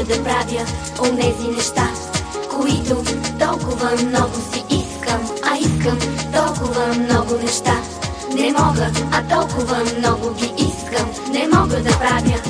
мога да правя онези неща, които толкова много си искам, а искам толкова много неща. Не мога, а толкова много ги искам, не мога да правя